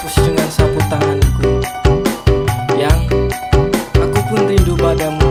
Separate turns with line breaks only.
terputus dengan sapu tanganku Yang aku pun rindu padamu.